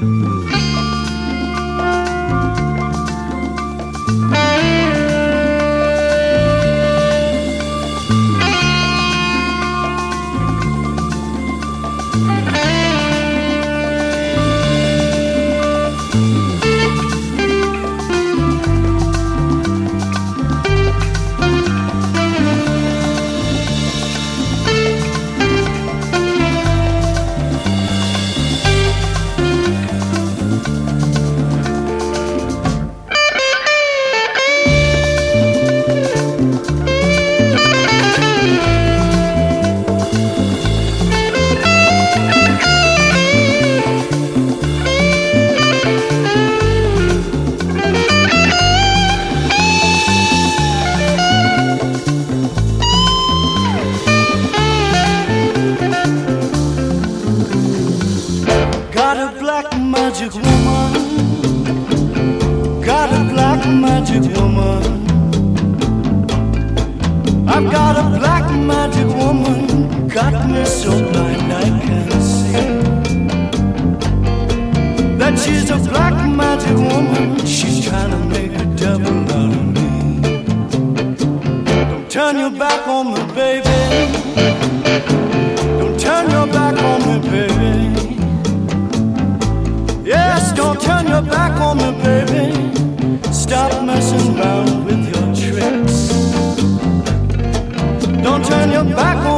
Mm-hmm. black magic woman. Got a black magic woman. I've got a black magic woman. Got me so blind I can't see. That she's a black magic woman. She's trying to make a devil out of me. Don't turn your back on me, baby. back.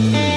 mm